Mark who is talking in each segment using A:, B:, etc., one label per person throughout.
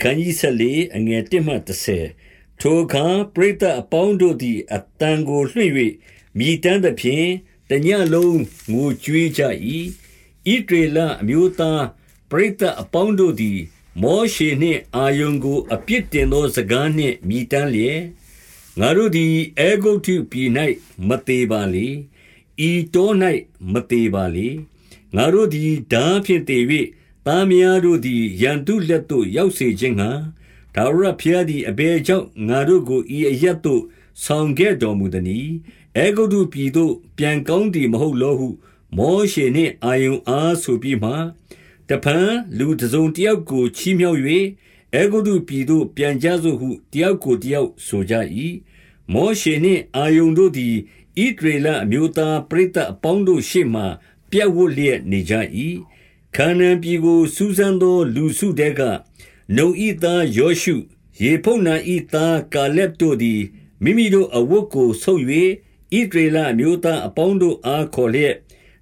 A: ခန်းကြီးဆက်လေအငယ်1မှ30ထိုအခါပရိသတ်အပေါင်းတို့သည်အတန်ကိုလွှင့်၍မြည်တမ်းသဖြင့်တညလုံးငိုကြွေးကြ၏ဣဒေလအမျိုးသားပရိသတ်အပေါင်းတို့သည် မောရှေနှင့်အာယုန်ကိုအပြစ်တင်သောစကားနှင့်မြည်တမ်းလျက်ငါတို့သည်အေဂုတ်ထုပြည်၌မသေးပါလေဤတော၌မသေးပါလေငါတို့သည်ဓာဖြင့်တည်၍ သားများတို့သည်ရန်သူလက်သို့ ရောက်စေခြင်းငှါထာဝရဘုရားသည်အဘယ်ကြောင့်ငါတို့ကိုဤအရပ်သို့ ဆောင်ခဲ့တော်မူသနည်းအေဂုတ်ထုပြည်သို့ ပြန်ကောင်းသည်မဟုတ်လောဟု မောရှေနှင့်အာယုန်အားဆိုပြီးမှတဖန်လူတစုံတယောက်ကိုချီးမြှောက်၍အေဂုတ်ထုပြည်သို့ ပြန်ကြစို့ဟုတယောက်ကိုတယောက်ဆိုကြ၏မောရှေနှင့်အာယုန်တို့သည်ဣဒရေလအမျိုးသားပရိသတ်အပေါင်းတို့ရှေ့မှပြတ်ဝတ်လျက်နေကြ၏ ခါနန်ပြည်ကို စူးစမ်းသော လူစုတဲက နုံဤသားယောရှု ယေဖုန်နာဤသား ကာလက်တို့သည် မိမိတို့အဝတ်ကို ဆုပ်၍ဣဒရေလအမျိုးသားအပေါင်းတို့အား ခေါ်လျက်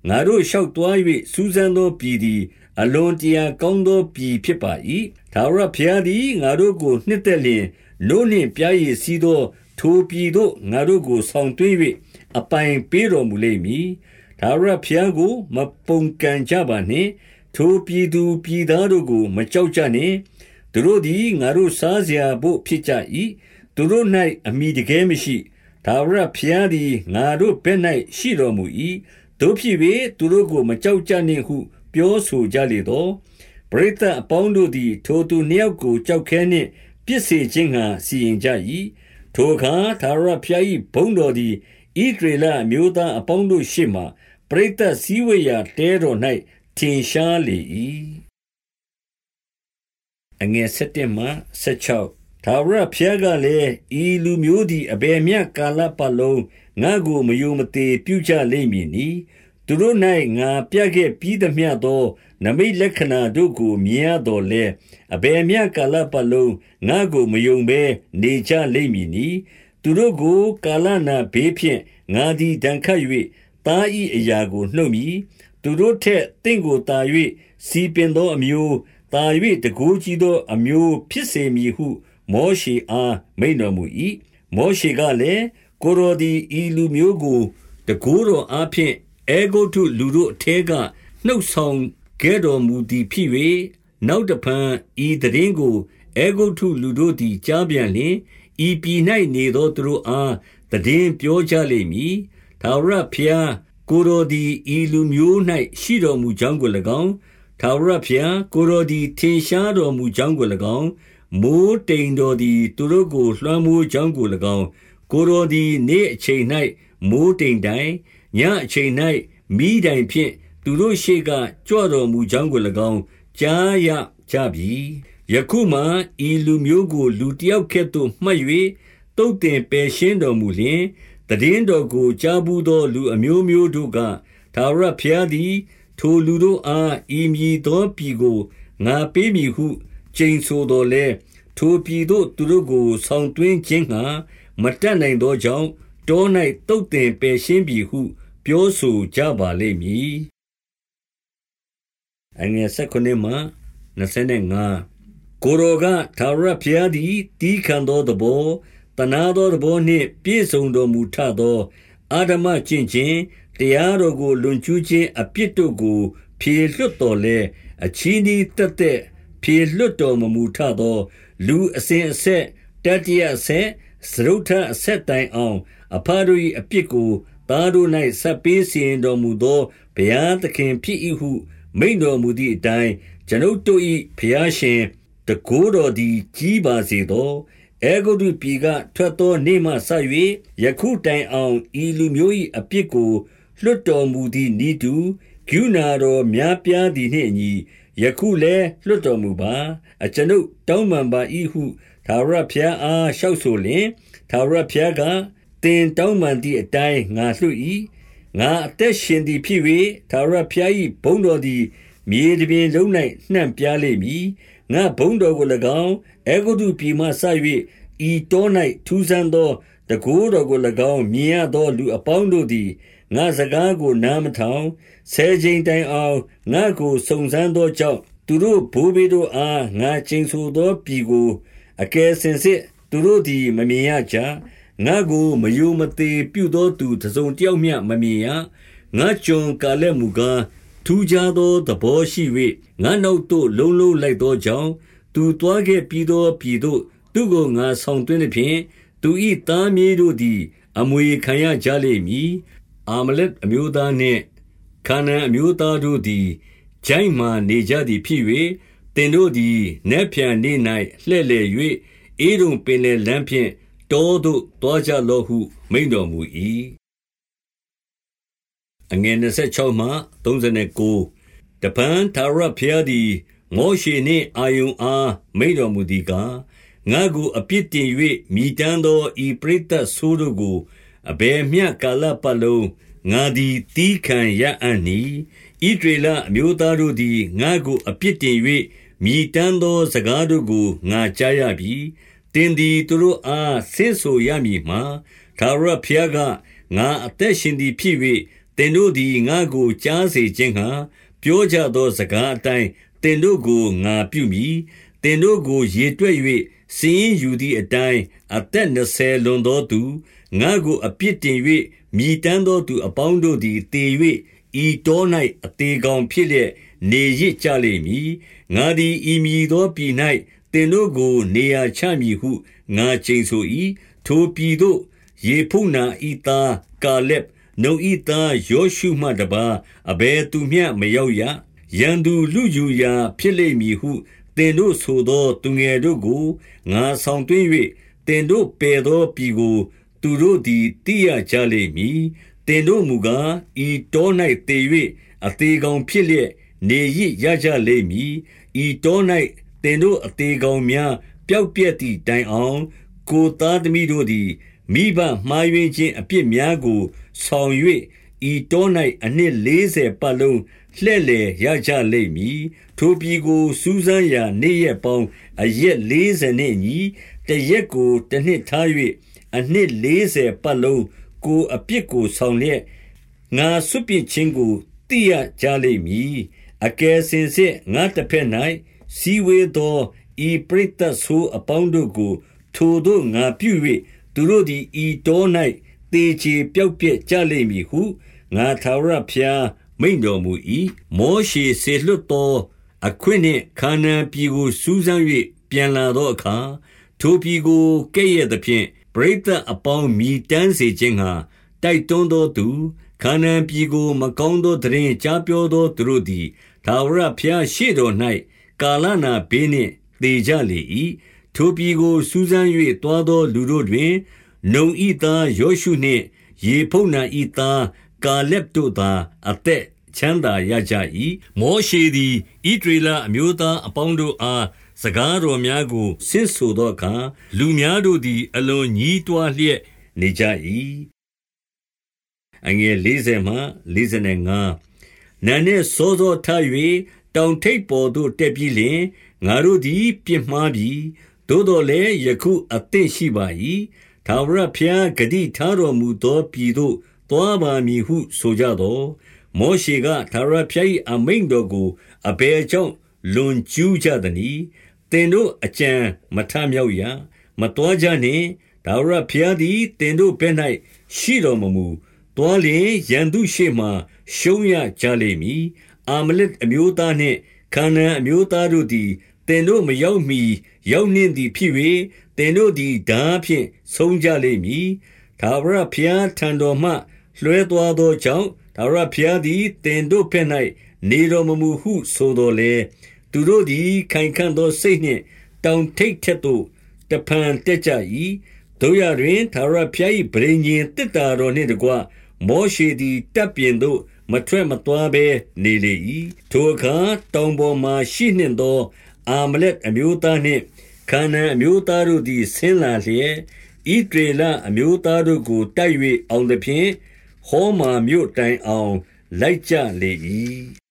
A: ငါတို့လျှောက်သွား၍စူးစမ်းသောပြည်သည် အလွန်တရာကောင်းသော ပြည်ဖြစ်ပါ၏ဒါဝရဘုရားသည် ငါတို့ကို နှစ်သက်လျင် နိုးနှင့်ပြားရည်စီးသော ထိုပြည်သို့ ငါတို့ကို ဆောင်သွင်း၍အပိုင်ပေးတော်မူလိမ့်မည်။ထာဝရဘုရားကို မပုန်ကန်ကြပါနှင့်။ ထိုပြည်သူပြည်သားတို့ကို မကြောက်ကြနှင့်။သူတို့သည်ငါတို့စားစရာဘို့ဖြစ်ကြ၏။သူတို့၌အမိတကယ်မရှိ။ထာဝရဘုရားသည်ငါတို့ဘက်၌ရှိတော်မူ၏။တို့ဖြစ်၍သူတို့ကိုမကြောက်ကြနှင့်ဟု ပြောဆိုကြလေသောပရိသတ်အပေါင်းတို့သည် ထိုသူနှစ်ယောက်ကိုကြောက်ခဲနှင့်ပြစ်စေခြင်းငှါစီရင်ကြ၏။ထိုအခါထာဝရဘုရား၏ဘုန်းတော်သည်ဣသရေလအမျိုးသားအပေါင်းတို့ရှေ့မှာပရိသတ်စည်းဝေးရာတဲတော်၌ ထင်ရှားလေ၏အငယ်7မှ16သာဝရဖျားကလည်းဤလူမျိုးသည်အဘယ်မျှကာလပတ်လုံးငါကိုမယုံမသေးပြုကြလိမ့်မည်နီသူတို့၌ငါပြခဲ့ပြီးသမျှသော နမိတ်လက္ခဏာတို့ကိုမြင်ရတော်လဲအဘယ်မျှကာလပတ်လုံးငါကိုမယုံဘဲနေကြလိမ့်မည်နီသူတို့ကို ကာလနာဘေးဖြင့်ငါသည်ဒဏ်ခတ်၍သား၏အရာကိုနှုတ်မည် သူတို့ထက်တင့်ကိုတာ၍စီပင်သောအမျိုးတာ၍တကူကြီးသောအမျိုးဖြစ်စေမည်ဟု မောရှေအားမိန်တော်မူ၏မောရှေကလည်းကိုရိုဒီဤလူမျိုးကိုတကူတော်အားဖြင့်အေဂုတ်ထုလူတို့အထဲကနှုတ်ဆောင်ခဲ့တော်မူသည်ဖြစ်၍နောက်တဖန်ဤတည်င်းကိုအေဂုတ်ထုလူတို့သည်ကြားပြန်လျင်ဤပြည်၌နေသောသူတို့အားတည်င်းပြောကြလိမ့်မည်။ထာဝရဘုရား ကိုယ်တော်သည်ဤလူမျိုး၌ရှိတော်မူကြောင်းကို၎င်း၊ထာဝရဘုရားကိုယ်တော်သည်ထင်ရှားတော်မူကြောင်းကို၎င်း၊မိုဃ်းတိမ်တော်သည်သူတို့ကိုလွှမ်းမိုးကြောင်းကို၎င်း၊ကိုယ်တော်သည်နေ့အချိန်၌မိုဃ်းတိမ်တိုင်၊ညဉ့်အချိန်၌မီးတိုင်ဖြင့်သူတို့ရှေ့ကကြွတော်မူကြောင်းကို၎င်းကြားရကြပြီ။ယခုမှာဤလူမျိုးကို လူတယောက်ကဲ့သို့မှတ်၍သုတ်သင်ပယ်ရှင်းတော်မူလျှင်၊ သိတင်းတော်ကိုကြားဘူးသော လူအမျိုးမျိုးတို့က၊ထာဝရဘုရားသည် ထိုလူတို့အားဤမည်သောပြည်ကိုငါပေးမည်ဟုကျိန်ဆိုသော်လည်း၊ထိုပြည်သို့သူတို့ကိုဆောင်သွင်းခြင်းငှါမတတ်နိုင်သောကြောင့်၊တော၌သုတ်သင်ပယ်ရှင်းပြီဟု ပြောဆိုကြပါလိမ့်မည်။ကိုယ်တော်က၊ထာဝရဘုရားသည်သည်းခံသောသဘော သနားသောသဘောနှင့် ပြည့်စုံတော်မူထသော အဓမ္မကျင့်ခြင်း၊တရားတော်ကို လွန်ကျူးခြင်းအပြစ်တို့ကို ဖြေလွှတ်သော်လည်း၊အချည်းနှီးသက်သက် ဖြေလွှတ်တော်မမူထသော လူအစဉ်အဆက်၊တတိယအဆက်၊စတုတ္ထအဆက်တိုင်အောင် အဘတို့၏အပြစ်ကို သားတို့၌ဆပ်ပေးစီရင်တော်မူသော ဘုရားသခင်ဖြစ်၏ဟု မိန့်တော်မူသည်အတိုင်း၊အကျွန်ုပ်တို့၏ဘုရားရှင် တန်ခိုးတော်သည် ကြီးပါစေသော အဲဂုတ္တုပြည်ကထွက်သောနေ့မှစ၍ယခုတိုင်အောင်ဤလူမျိုး၏အပြစ်ကိုလွတ်တော်မူသည်နည်းတူကရုဏာတော်များပြားသည်နှင့်အညီယခုလည်းလွတ်တော်မူပါအကျွန်ုပ်တောင်းပန်ပါ၏ဟုသာရဖျားအားလျှောက်ဆိုလျင်သာရဖျားကတင်တောင်းပန်သည့်အတိုင်းငါလွတ်၏ငါအသက်ရှင်သည်ဖြစ်၍သာရဖျား၏ဘုန်းတော်သည်မြေတပြင်လုံး၌နှံ့ပြားလိမ့်မည် ငါဘုန်းတော်ကို၎င်းအဲဂုတ္တုပြည်မှစ၍ဤတော၌ထူးဆန်းသောတန်ခိုးတော်ကို၎င်းမြင်ရသောလူအပေါင်းတို့သည်ငါစကားကိုနားမထောင်ဆယ်ကြိမ်တိုင်အောင်ငါကိုစုံစမ်းသောကြောင့်သူတို့ဘိုးဘေးတို့အားငါချိန်ဆိုသောပြည်ကိုအကယ်စင်စစ်သူတို့သည်မမြင်ရကြငါကိုမယုံမသေးပြုသောသူတစုံတယောက်မျှမမြင်ရငါကြုံကာလက်မူကား ထူးခြားသောသဘောရှိ၍ငါနောက်သို့ လုံးလုံးလိုက်သောကြောင့် သူတွားခဲ့ပြီးသောပြည်သို့ သူကိုငါဆောင်သွင်းသည်ဖြင့် သူ၏သားမြေးတို့သည် အမွေခံရကြလိမ့်မည် အာမလက်အမျိုးသားနှင့် ခါနန်အမျိုးသားတို့သည်ဂျိုင်းမှနေကြသည်ဖြစ်၍တင်တို့သည် နက်ဖြန်နေ၌လှဲ့လေ၍အေးုံပင်လေလမ်းဖြင့် တောသို့တွားကြလောဟု မိန်တော်မူ၏ အငယ်26မှ39တပန်သာရဖျားသည်မောရှေနှင့်အာယုန်အားမိန်တော်မူသည်ကားငါကိုအပြစ်တင်၍မိတမ်းသောဤပရိသတ်ဆိုးတို့ကိုအဘယ်မျှကာလပတ်လုံးငါသည်တီးခံရအံ့နီဣဒေလအမျိုးသားတို့သည်ငါကိုအပြစ်တင်၍မိတမ်းသောစကားတို့ကိုငါကြားရပြီတင်သည်သူတို့အားဆင့်ဆိုရမည်မှာသာရဖျားကငါအသက်ရှင်သည်ဖြစ်၍ တင်တို့သည် ငါကိုကြားစေခြင်းဟာပြောကြသောစကားအတိုင်းတင်တို့ကို ငါပြုမည်တင်တို့ကို ရေတွက်၍စည်ယူသည့်အတိုင်း အသက်20လွန်သောသူ ငါကို အပြစ်တင်၍မြည်တမ်းသောသူအပေါင်းတို့သည်တည်၍ဤတော၌အသေးကောင်ဖြစ်လျက် နေရစ်ကြလိမ့်မည် ငါသည် ဤမည်သောပြည်၌တင်တို့ကို နေရာချမည်ဟု ငါချိန်ဆို၏ထိုပြည်သို့ ယေဖုနာဤသား ကာလက် နှုံဤသားယောရှုမှတပါအဘယ်သူမျှ မရောက်ရ ရန်သူလူယူရာ ဖြစ်လိမ့်မည်ဟု သင်တို့ဆိုသော သူငယ်တို့ကို ငါဆောင်သွင်း၍သင်တို့ပယ်သောပြည်ကို သူတို့သည် သိရကြလိမ့်မည် သင်တို့မူကား ဤတော၌တည်၍အသေးကောင်ဖြစ်လျက် နေရရကြလိမ့်မည် ဤတော၌သင်တို့အသေးကောင်များ ပျောက်ပြက်သည့်တိုင်အောင် ကိုသားသမီးတို့သည် မိဘမှားယွင်းခြင်း အပြစ်များကို ဆောင်၍ဤတော၌အနှစ်40ပတ်လုံးလှဲ့လေရကြလိမ့်မည်ထိုပြည်ကိုစူးစမ်းရာနေ့ရက်ပေါင်းအရက်40နှင့်ညီတရက်ကိုတစ်နှစ်ထား၍အနှစ်40ပတ်လုံးကိုအပြစ်ကိုဆောင်လျက်ငါစွပြစ်ခြင်းကိုသိရကြလိမ့်မည်အကယ်စင်စစ်ငါတစ်ဖက်၌စီဝေသောဤပရိသတ်ဆိုအပေါင်းတို့ကို ထိုတို့ငါပြု၍သူတို့သည်ဤတော၌ တေချေပျောက်ပြက်ကြလိမ့်မည်ဟုငါသာရဖျားမိန်တော်မူ၏မောရှေစေလွတ်သော အခွင့်နှင့်ခါနန်ပြည်ကိုစူးစမ်း၍ပြန်လာသောအခါထိုပြည်ကိုကဲ့ရဲ့သဖြင့်ပရိသတ်အပေါင်းမြည်တမ်းစေခြင်းဟာတိုက်တွန်းသောသူခါနန်ပြည်ကိုမကောင်းသောတရင်ကြားပြောသောသူတို့သည်သာဝရဖျားရှေ့တော်၌ကာလနာဘေးနှင့်တေကြလေ၏ထိုပြည်ကိုစူးစမ်း၍တွားသောလူတို့တွင် နုံဤသားယောရှုနှင့် ယေဖုန်နာဤသားကာလက်တို့သာ အသက်ချမ်းသာရကြ၏မောရှေသည်ဣဒရေလအမျိုးသားအပေါင်းတို့အားစကားတော်များကိုဆင့်ဆိုသောအခါလူများတို့သည် အလွန်ညည်းတွားလျက်နေကြ၏အငယ်40မှ45နာနှင့်စောစောထ၍တောင်ထိပ်ပေါ်သို့တက်ပြီးလျှင်ငါတို့သည် ပြစ်မှားပြီသို့တော်လည်းယခုအသင့်ရှိပါ၏ သာဝရဖျားဂတိထားတော်မူသောပြည်သို့သွားပါမည်ဟု ဆိုကြသောမောရှေကသာရဖျား၏အမိန်တော်ကိုအဘယ်ကြောင့်လွန်ကျူးကြသနည်းတင်တို့အကြံမထမြောက်ရမတော်ကြနှင့်ဒါဝရဖျားသည်တင်တို့ဘဲ့၌ရှိတော်မမူတွားလျင်ရန်သူရှေ့မှရှုံးရကြလိမ့်မည်အာမလက်အမျိုးသားနှင့်ခါနန်အမျိုးသားတို့သည်တင်တို့မရောက်မီ ရောက်နှင့်သည်ဖြစ်၍တင်တို့သည်ဓာဖြင့်ဆုံးကြလိမ့်မည်သာဝရဖျားထံတော်မှ လွှဲသွားသောကြောင့်ထာဝရဘုရားသည်တင်တို့ဘက်၌နေတော်မမူဟုဆိုတော်လေသူတို့သည်ခိုင်ခံ့သောစိတ်နှင့်တောင်ထိတ်ထက်သို့တဖန်တက်ကြ၏တို့ရတွင်ထာဝရဘုရား၏ဗြိဉ္ဉ်တစ်တာတော်နှင့်တကွမောရှေသည်တပ်ပြင်သို့မထွက်မသွားဘဲနေလေ၏ထိုအခါတောင်ပေါ်မှရှိနှင့်သော အာမလက်အမျိုးသားနှင့်ခါနန်အမျိုးသားတို့သည်ဆင်းလာလျက်ဣဒေလအမျိုးသားတို့ကိုတိုက်၍အောင်သဖြင့်ဟောမာမြို့တိုင်အောင် လိုက်ကြလေ၏